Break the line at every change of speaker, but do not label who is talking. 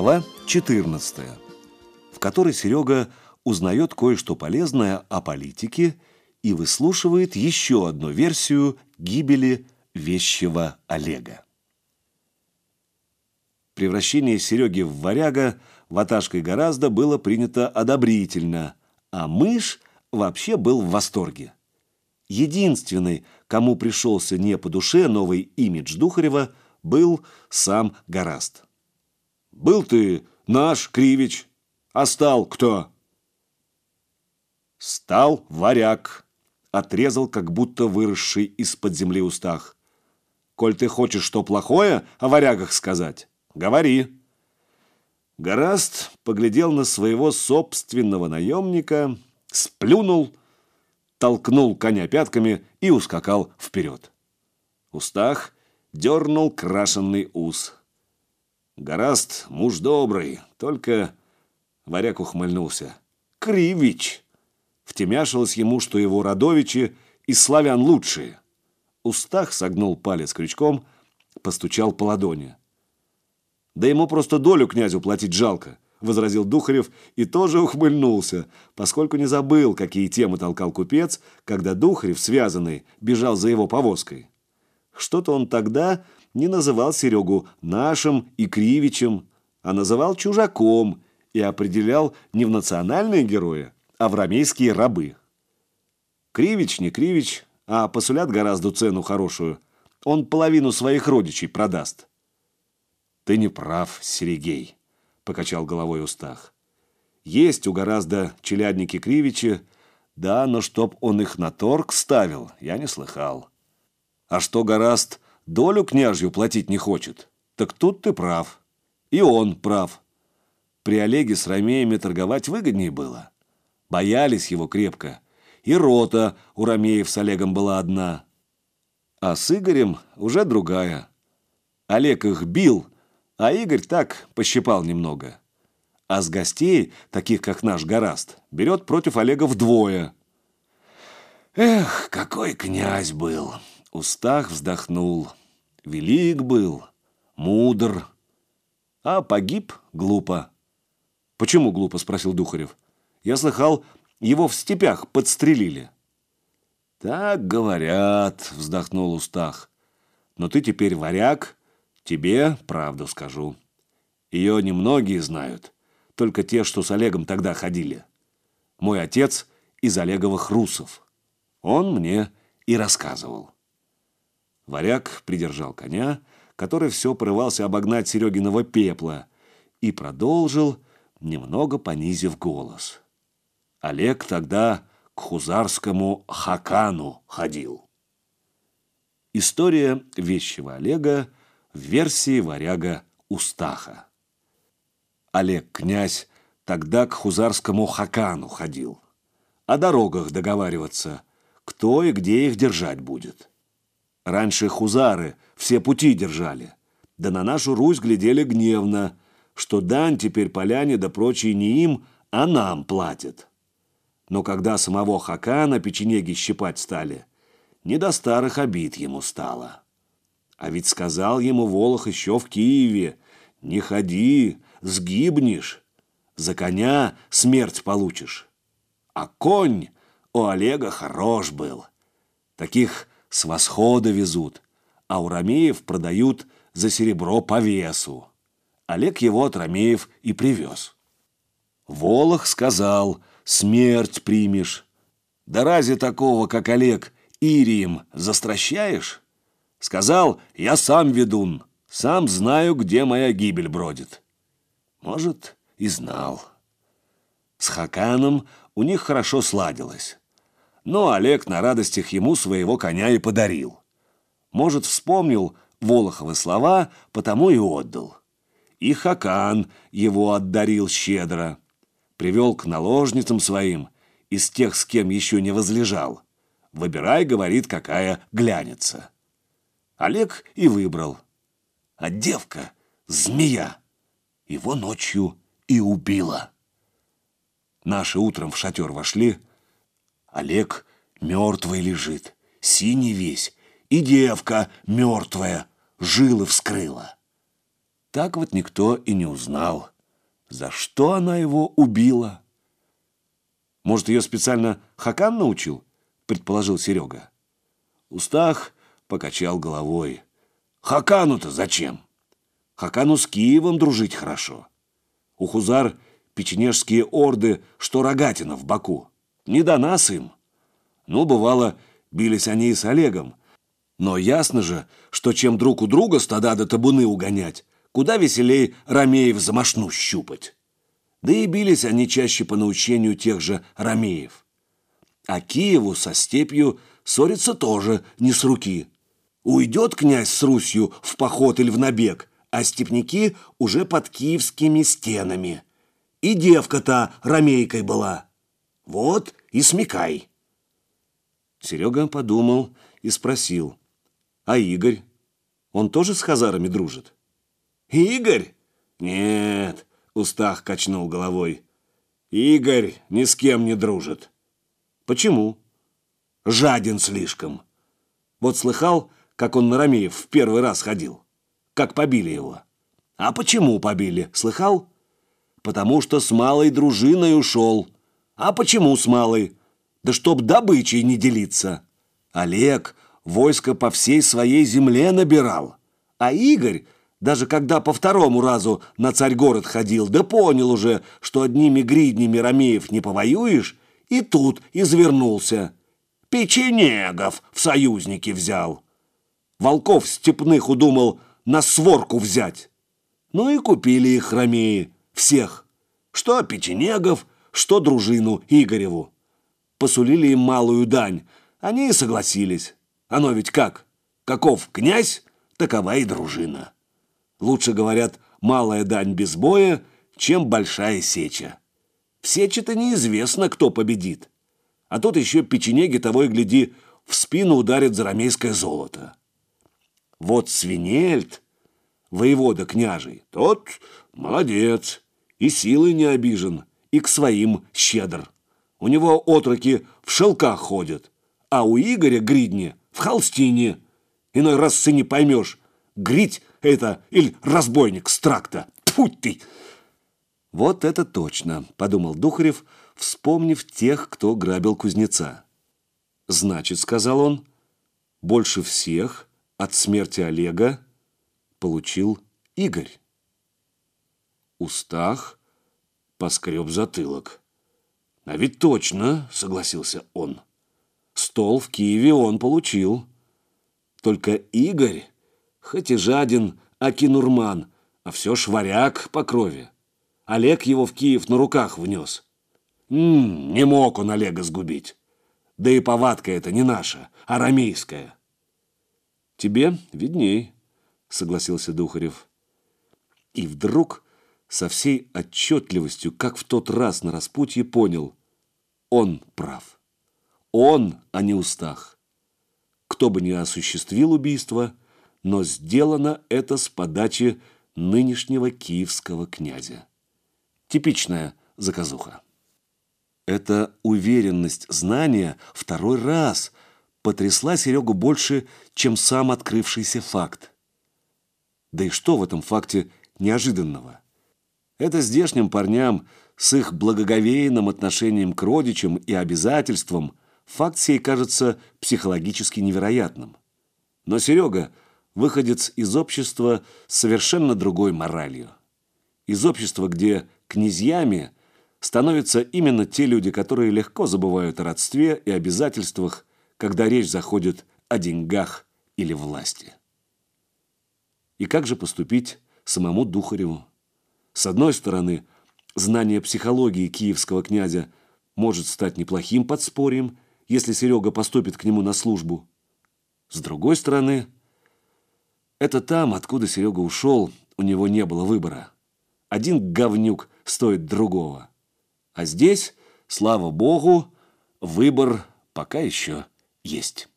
Глава 14, в которой Серега узнает кое-что полезное о политике и выслушивает еще одну версию гибели вещего Олега. Превращение Сереги в варяга ваташкой гораздо было принято одобрительно, а мышь вообще был в восторге. Единственный, кому пришелся не по душе новый имидж Духарева, был сам Гораст. «Был ты наш, Кривич, а стал кто?» «Стал варяг», — отрезал, как будто выросший из-под земли устах. «Коль ты хочешь что плохое о варягах сказать, говори». Гораст поглядел на своего собственного наемника, сплюнул, толкнул коня пятками и ускакал вперед. Устах дернул крашенный ус. Гораст муж добрый, только варяг ухмыльнулся. Кривич! Втемяшилось ему, что его родовичи из славян лучшие. Устах согнул палец крючком, постучал по ладони. Да ему просто долю князю платить жалко, возразил Духарев и тоже ухмыльнулся, поскольку не забыл, какие темы толкал купец, когда Духарев, связанный, бежал за его повозкой. Что-то он тогда не называл Серегу нашим и Кривичем, а называл чужаком и определял не в национальные герои, а в рамейские рабы. Кривич не Кривич, а посулят гораздо цену хорошую. Он половину своих родичей продаст. «Ты не прав, Серегей», — покачал головой Устах. «Есть у гораздо челядники Кривичи, да, но чтоб он их на торг ставил, я не слыхал. А что гораст долю княжью платить не хочет, так тут ты прав. И он прав. При Олеге с Ромеями торговать выгоднее было. Боялись его крепко. И рота у Ромеев с Олегом была одна. А с Игорем уже другая. Олег их бил, а Игорь так пощипал немного. А с гостей, таких как наш Гораст, берет против Олега вдвое. Эх, какой князь был! Устах вздохнул. Велик был, мудр, а погиб глупо. «Почему глупо?» – спросил Духарев. «Я слыхал, его в степях подстрелили». «Так говорят», – вздохнул Устах. «Но ты теперь варяг, Тебе правду скажу. Ее немногие знают, только те, что с Олегом тогда ходили. Мой отец из Олеговых русов. Он мне и рассказывал. Варяг придержал коня, который все порывался обогнать Серегиного пепла, и продолжил, немного понизив голос. Олег тогда к хузарскому хакану ходил. История вещего Олега – в версии варяга Устаха. Олег князь тогда к хузарскому хакану ходил. О дорогах договариваться, кто и где их держать будет. Раньше хузары все пути держали, да на нашу Русь глядели гневно, что дань теперь поляне да прочие не им, а нам платят. Но когда самого Хакана печенеги щипать стали, не до старых обид ему стало. А ведь сказал ему Волох еще в Киеве, «Не ходи, сгибнешь, за коня смерть получишь». А конь у Олега хорош был. Таких с восхода везут, а у Ромеев продают за серебро по весу. Олег его от Ромеев и привез. Волох сказал, смерть примешь. Да разве такого, как Олег, Ирием застращаешь? Сказал, я сам ведун, сам знаю, где моя гибель бродит. Может, и знал. С Хаканом у них хорошо сладилось. Но Олег на радостях ему своего коня и подарил. Может, вспомнил Волоховы слова, потому и отдал. И Хакан его отдарил щедро. Привел к наложницам своим, из тех, с кем еще не возлежал. Выбирай, говорит, какая глянется. Олег и выбрал. А девка — змея. Его ночью и убила. Наши утром в шатер вошли. Олег мертвый лежит, синий весь, и девка мертвая, жилы вскрыла. Так вот никто и не узнал, за что она его убила. Может, ее специально Хакан научил, предположил Серега. Устах покачал головой. Хакану-то зачем? Хакану с Киевом дружить хорошо. У хузар печенежские орды, что рогатина в боку. Не до нас им. Ну, бывало, бились они и с Олегом. Но ясно же, что чем друг у друга стада до табуны угонять, куда веселей ромеев за мошну щупать. Да и бились они чаще по научению тех же ромеев. А Киеву со степью ссориться тоже не с руки. Уйдет князь с Русью в поход или в набег, а степняки уже под киевскими стенами. И девка-то ромейкой была. Вот и смекай. Серега подумал и спросил. А Игорь? Он тоже с хазарами дружит? Игорь? Нет, Устах качнул головой. Игорь ни с кем не дружит. Почему? Жаден слишком. Вот слыхал, как он на Ромеев в первый раз ходил? Как побили его? А почему побили, слыхал? Потому что с малой дружиной ушел. А почему с малой? Да чтоб добычей не делиться. Олег войско по всей своей земле набирал. А Игорь даже когда по второму разу на царь-город ходил, да понял уже, что одними гриднями ромеев не повоюешь, и тут извернулся. Печенегов в союзники взял. Волков степных удумал на сворку взять. Ну и купили их ромеи, всех. Что печенегов, что дружину Игореву. Посулили им малую дань, они и согласились. Оно ведь как? Каков князь, такова и дружина. Лучше, говорят, малая дань без боя, чем большая сеча. В сече-то неизвестно, кто победит. А тут еще печенеги того и гляди, в спину ударит зарамейское золото. Вот свинельт, воевода княжий, тот молодец, и силой не обижен, и к своим щедр. У него отроки в шелках ходят, а у Игоря Гридни в холстине. Иной раз ты не поймешь, грить это или разбойник с тракта. Путь ты!» «Вот это точно», — подумал Духарев, вспомнив тех, кто грабил кузнеца. «Значит, — сказал он, — больше всех от смерти Олега получил Игорь». Устах поскреб затылок. «А ведь точно», — согласился он. «Стол в Киеве он получил. Только Игорь Хоть и жаден, аки Нурман, а все шваряк по крови. Олег его в Киев на руках внес. М -м, не мог он Олега сгубить. Да и повадка это не наша, а рамейская. Тебе видней, согласился Духарев. И вдруг со всей отчетливостью, как в тот раз на распутье, понял. Он прав. Он, а не Устах. Кто бы ни осуществил убийство, но сделано это с подачи нынешнего киевского князя. Типичная заказуха. Эта уверенность знания второй раз потрясла Серегу больше, чем сам открывшийся факт. Да и что в этом факте неожиданного? Это здешним парням с их благоговейным отношением к родичам и обязательствам факт сей кажется психологически невероятным. Но Серега – выходец из общества с совершенно другой моралью. Из общества, где князьями становятся именно те люди, которые легко забывают о родстве и обязательствах, когда речь заходит о деньгах или власти. И как же поступить самому Духареву? С одной стороны, знание психологии киевского князя может стать неплохим подспорьем, если Серега поступит к нему на службу. С другой стороны, это там, откуда Серега ушел, у него не было выбора. Один говнюк стоит другого. А здесь, слава богу, выбор пока еще есть.